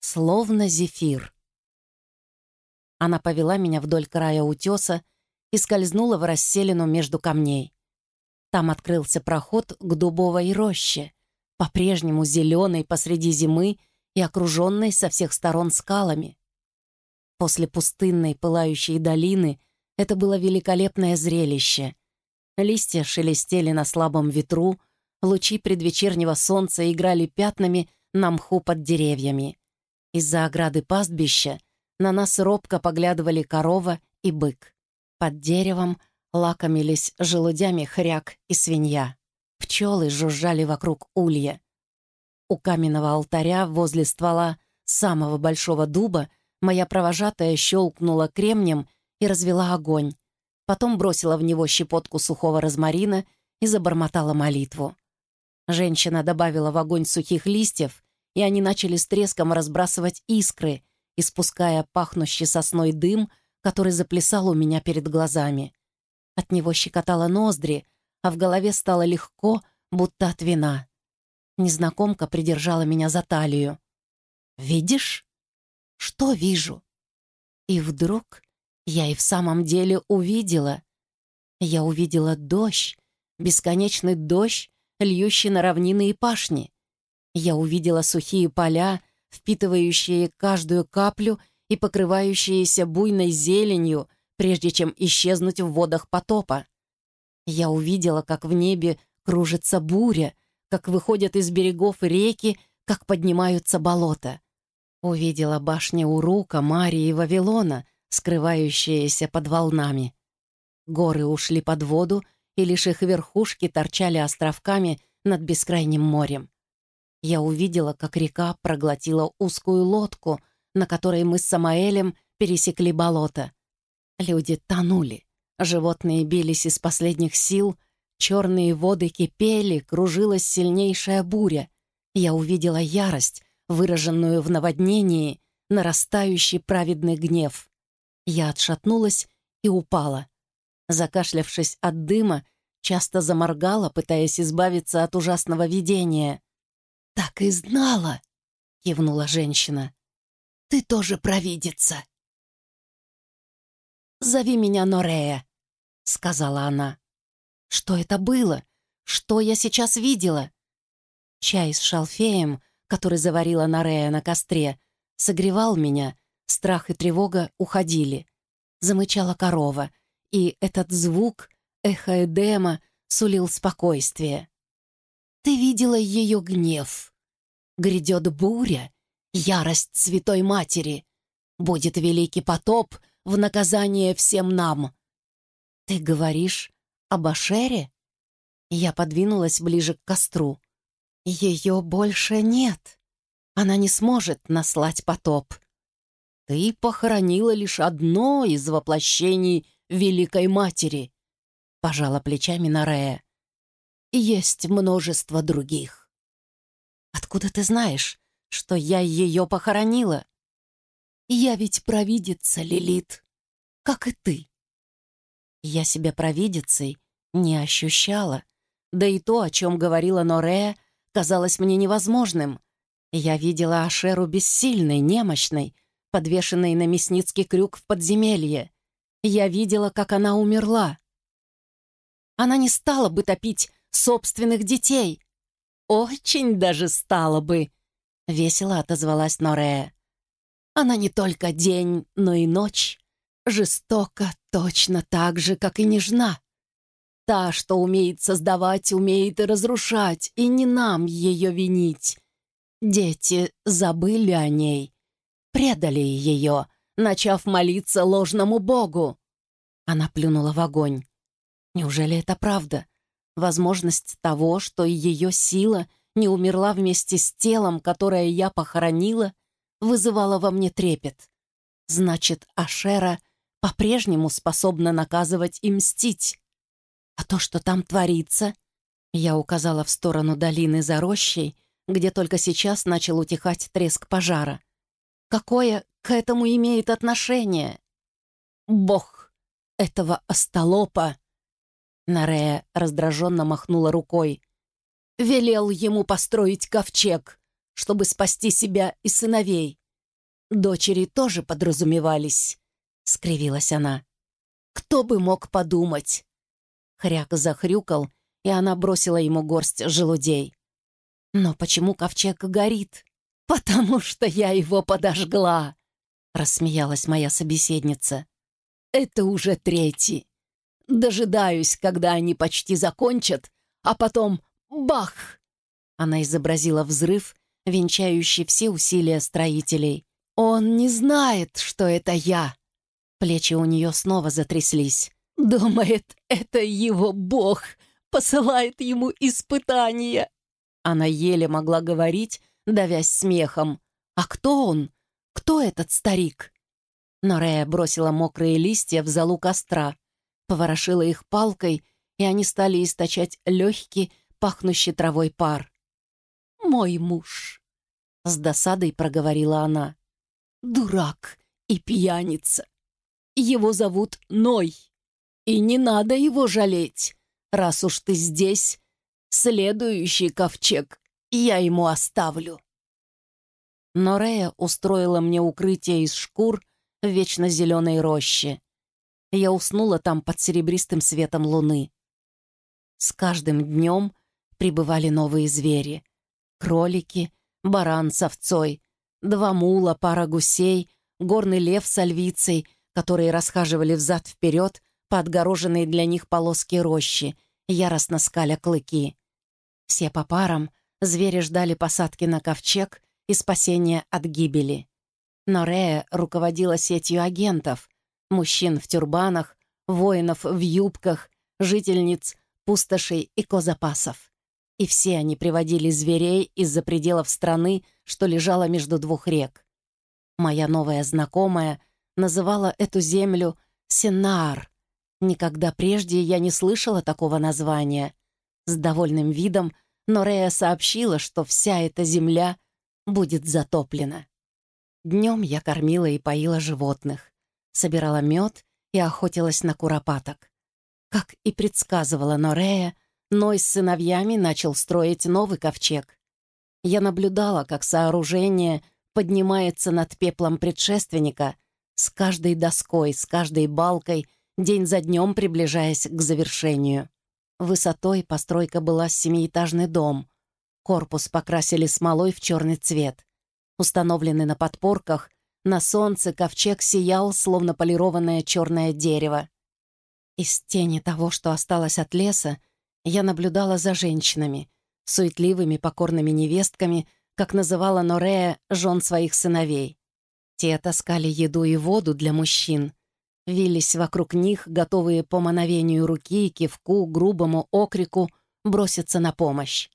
словно зефир. Она повела меня вдоль края утеса и скользнула в расселину между камней. Там открылся проход к дубовой роще, по-прежнему зеленой посреди зимы и окруженной со всех сторон скалами. После пустынной пылающей долины это было великолепное зрелище. Листья шелестели на слабом ветру, лучи предвечернего солнца играли пятнами на мху под деревьями. Из-за ограды пастбища на нас робко поглядывали корова и бык. Под деревом лакомились желудями хряк и свинья. Пчелы жужжали вокруг улья. У каменного алтаря возле ствола самого большого дуба моя провожатая щелкнула кремнем и развела огонь. Потом бросила в него щепотку сухого розмарина и забормотала молитву. Женщина добавила в огонь сухих листьев, и они начали с треском разбрасывать искры, испуская пахнущий сосной дым, который заплясал у меня перед глазами. От него щекотало ноздри, а в голове стало легко, будто от вина. Незнакомка придержала меня за талию. «Видишь?» «Что вижу?» И вдруг я и в самом деле увидела. Я увидела дождь, бесконечный дождь, льющий на равнины и пашни. Я увидела сухие поля, впитывающие каждую каплю и покрывающиеся буйной зеленью, прежде чем исчезнуть в водах потопа. Я увидела, как в небе кружится буря, как выходят из берегов реки, как поднимаются болота. Увидела башни Урука, Марии и Вавилона, скрывающиеся под волнами. Горы ушли под воду, и лишь их верхушки торчали островками над бескрайним морем. Я увидела, как река проглотила узкую лодку, на которой мы с Самаэлем пересекли болото. Люди тонули, животные бились из последних сил, черные воды кипели, кружилась сильнейшая буря. Я увидела ярость, выраженную в наводнении, нарастающий праведный гнев. Я отшатнулась и упала. Закашлявшись от дыма, часто заморгала, пытаясь избавиться от ужасного видения. «Так и знала!» — кивнула женщина. «Ты тоже провидица!» «Зови меня Норея», — сказала она. «Что это было? Что я сейчас видела?» Чай с шалфеем, который заварила Норея на костре, согревал меня, страх и тревога уходили. Замычала корова, и этот звук, эхо Эдема, сулил спокойствие. Ты видела ее гнев. Грядет буря, ярость Святой Матери. Будет великий потоп в наказание всем нам. Ты говоришь об Ашере? Я подвинулась ближе к костру. Ее больше нет. Она не сможет наслать потоп. Ты похоронила лишь одно из воплощений Великой Матери, пожала плечами Нарея есть множество других. Откуда ты знаешь, что я ее похоронила? Я ведь провидица, Лилит, как и ты. Я себя провидицей не ощущала, да и то, о чем говорила Норея, казалось мне невозможным. Я видела Ашеру бессильной, немощной, подвешенной на мясницкий крюк в подземелье. Я видела, как она умерла. Она не стала бы топить собственных детей. Очень даже стало бы, — весело отозвалась Норея. Она не только день, но и ночь. Жестока точно так же, как и нежна. Та, что умеет создавать, умеет и разрушать, и не нам ее винить. Дети забыли о ней, предали ее, начав молиться ложному богу. Она плюнула в огонь. Неужели это правда? Возможность того, что ее сила не умерла вместе с телом, которое я похоронила, вызывала во мне трепет. Значит, Ашера по-прежнему способна наказывать и мстить. А то, что там творится... Я указала в сторону долины за рощей, где только сейчас начал утихать треск пожара. Какое к этому имеет отношение? Бог этого остолопа Нарея раздраженно махнула рукой. «Велел ему построить ковчег, чтобы спасти себя и сыновей. дочери тоже подразумевались», — скривилась она. «Кто бы мог подумать?» Хряк захрюкал, и она бросила ему горсть желудей. «Но почему ковчег горит?» «Потому что я его подожгла!» — рассмеялась моя собеседница. «Это уже третий. Дожидаюсь, когда они почти закончат, а потом бах!» Она изобразила взрыв, венчающий все усилия строителей. «Он не знает, что это я!» Плечи у нее снова затряслись. «Думает, это его бог посылает ему испытания!» Она еле могла говорить, давясь смехом. «А кто он? Кто этот старик?» Но Рея бросила мокрые листья в залу костра, поворошила их палкой, и они стали источать легкий, пахнущий травой пар. «Мой муж!» — с досадой проговорила она. «Дурак и пьяница! Его зовут Ной, и не надо его жалеть, раз уж ты здесь. Следующий ковчег я ему оставлю. Но Рея устроила мне укрытие из шкур в вечно зеленой роще. Я уснула там под серебристым светом луны. С каждым днем прибывали новые звери. Кролики, баран с овцой, два мула, пара гусей, горный лев с альвицей, которые расхаживали взад-вперед по отгороженной для них полоске рощи, яростно скаля клыки. Все по парам — Звери ждали посадки на ковчег и спасения от гибели. Но Рея руководила сетью агентов, мужчин в тюрбанах, воинов в юбках, жительниц, пустошей и козапасов. И все они приводили зверей из-за пределов страны, что лежала между двух рек. Моя новая знакомая называла эту землю Сенаар. Никогда прежде я не слышала такого названия. С довольным видом но Рея сообщила, что вся эта земля будет затоплена. Днем я кормила и поила животных, собирала мед и охотилась на куропаток. Как и предсказывала Норея, Ной с сыновьями начал строить новый ковчег. Я наблюдала, как сооружение поднимается над пеплом предшественника, с каждой доской, с каждой балкой, день за днем приближаясь к завершению. Высотой постройка была семиэтажный дом. Корпус покрасили смолой в черный цвет. Установленный на подпорках, на солнце ковчег сиял, словно полированное черное дерево. Из тени того, что осталось от леса, я наблюдала за женщинами, суетливыми покорными невестками, как называла Норея жен своих сыновей. Те таскали еду и воду для мужчин, вились вокруг них, готовые по мановению руки, кивку, грубому окрику броситься на помощь.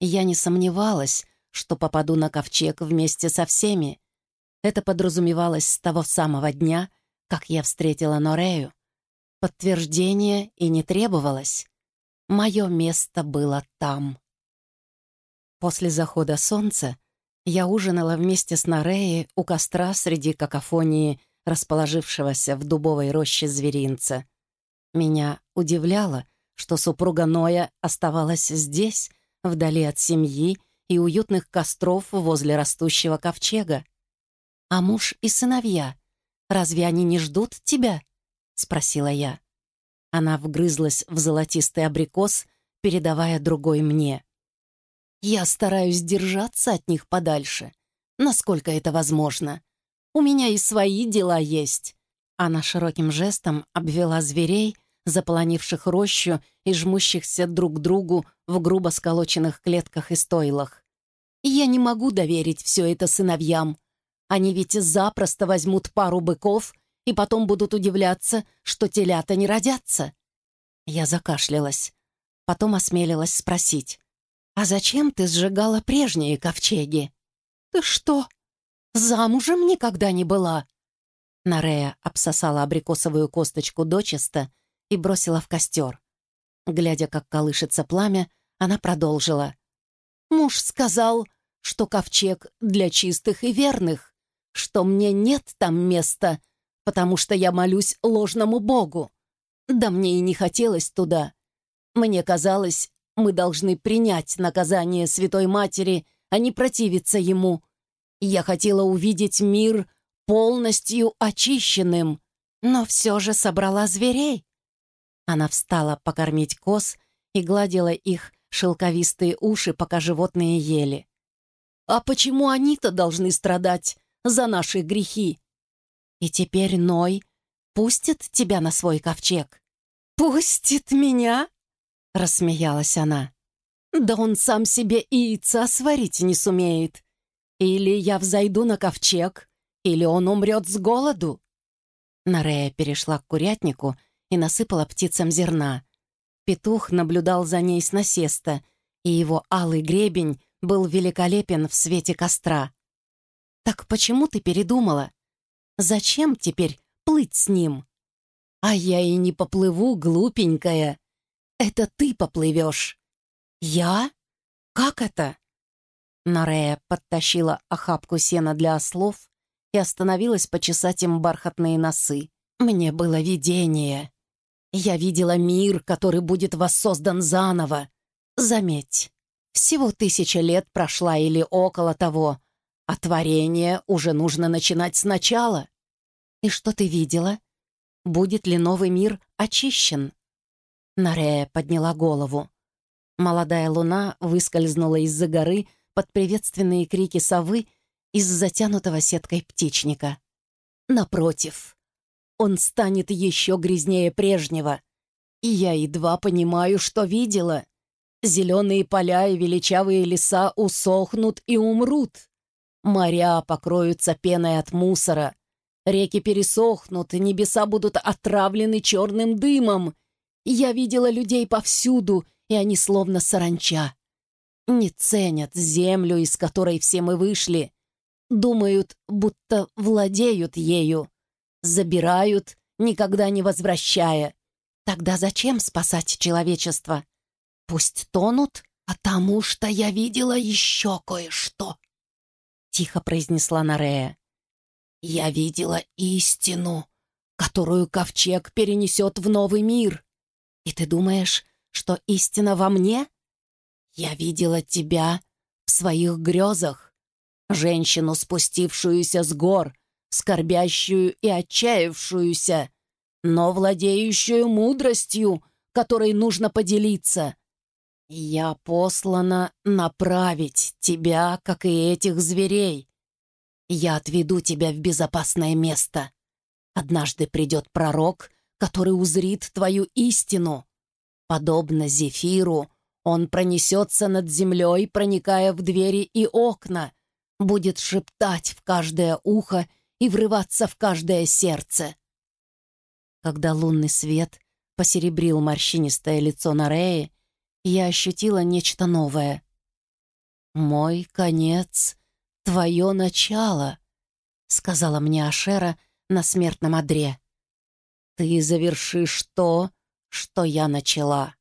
Я не сомневалась, что попаду на ковчег вместе со всеми. Это подразумевалось с того самого дня, как я встретила Норею. Подтверждение и не требовалось. Мое место было там. После захода солнца я ужинала вместе с Нореей у костра среди какофонии расположившегося в дубовой роще зверинца. Меня удивляло, что супруга Ноя оставалась здесь, вдали от семьи и уютных костров возле растущего ковчега. «А муж и сыновья, разве они не ждут тебя?» — спросила я. Она вгрызлась в золотистый абрикос, передавая другой мне. «Я стараюсь держаться от них подальше, насколько это возможно. У меня и свои дела есть». Она широким жестом обвела зверей, заполонивших рощу и жмущихся друг к другу в грубо сколоченных клетках и стойлах. «Я не могу доверить все это сыновьям. Они ведь запросто возьмут пару быков и потом будут удивляться, что телята не родятся». Я закашлялась. Потом осмелилась спросить. «А зачем ты сжигала прежние ковчеги?» «Ты что, Замужем никогда не была». Нарея обсосала абрикосовую косточку дочисто и бросила в костер. Глядя, как колышется пламя, она продолжила. «Муж сказал, что ковчег для чистых и верных, что мне нет там места, потому что я молюсь ложному богу. Да мне и не хотелось туда. Мне казалось, мы должны принять наказание Святой Матери, а не противиться ему. Я хотела увидеть мир полностью очищенным, но все же собрала зверей. Она встала покормить коз и гладила их шелковистые уши, пока животные ели. «А почему они-то должны страдать за наши грехи?» «И теперь Ной пустит тебя на свой ковчег?» «Пустит меня?» — рассмеялась она. «Да он сам себе и яйца сварить не сумеет. Или я взойду на ковчег, или он умрет с голоду». Нарея перешла к курятнику и насыпала птицам зерна. Петух наблюдал за ней с насеста, и его алый гребень был великолепен в свете костра. «Так почему ты передумала? Зачем теперь плыть с ним?» «А я и не поплыву, глупенькая. Это ты поплывешь». «Я? Как это?» Нарея подтащила охапку сена для ослов и остановилась почесать им бархатные носы. «Мне было видение. Я видела мир, который будет воссоздан заново. Заметь, всего тысяча лет прошла или около того, а творение уже нужно начинать сначала. И что ты видела? Будет ли новый мир очищен?» Нарея подняла голову. Молодая луна выскользнула из-за горы под приветственные крики совы из затянутого сеткой птичника. Напротив, он станет еще грязнее прежнего. И я едва понимаю, что видела. Зеленые поля и величавые леса усохнут и умрут. Моря покроются пеной от мусора. Реки пересохнут, небеса будут отравлены черным дымом. Я видела людей повсюду, и они словно саранча. Не ценят землю, из которой все мы вышли. Думают, будто владеют ею. Забирают, никогда не возвращая. Тогда зачем спасать человечество? Пусть тонут, потому что я видела еще кое-что. Тихо произнесла Нарея. Я видела истину, которую ковчег перенесет в новый мир. И ты думаешь, что истина во мне? Я видела тебя в своих грезах, женщину, спустившуюся с гор, скорбящую и отчаявшуюся, но владеющую мудростью, которой нужно поделиться. Я послана направить тебя, как и этих зверей. Я отведу тебя в безопасное место. Однажды придет пророк, который узрит твою истину. Подобно Зефиру, он пронесется над землей, проникая в двери и окна, будет шептать в каждое ухо и врываться в каждое сердце. Когда лунный свет посеребрил морщинистое лицо Нареи, я ощутила нечто новое. «Мой конец — твое начало», — сказала мне Ашера на смертном одре. «Ты завершишь то, что я начала».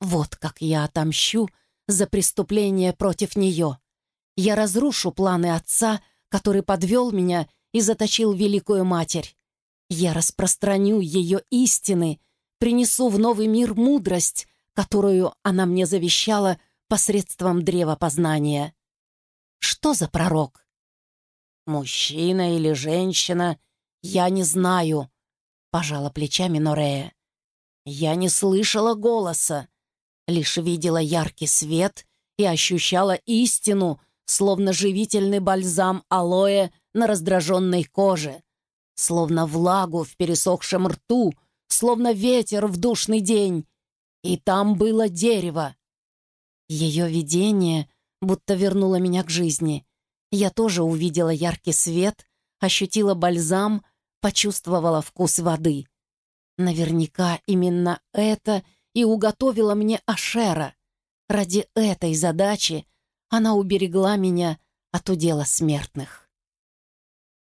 Вот как я отомщу за преступление против нее. Я разрушу планы отца, который подвел меня и заточил великую матерь. Я распространю ее истины, принесу в новый мир мудрость, которую она мне завещала посредством древа познания. Что за пророк? Мужчина или женщина, я не знаю, пожала плечами Норея. Я не слышала голоса, лишь видела яркий свет и ощущала истину, словно живительный бальзам алоэ на раздраженной коже, словно влагу в пересохшем рту, словно ветер в душный день. И там было дерево. Ее видение будто вернуло меня к жизни. Я тоже увидела яркий свет, ощутила бальзам, почувствовала вкус воды. Наверняка именно это — и уготовила мне Ашера. Ради этой задачи она уберегла меня от удела смертных.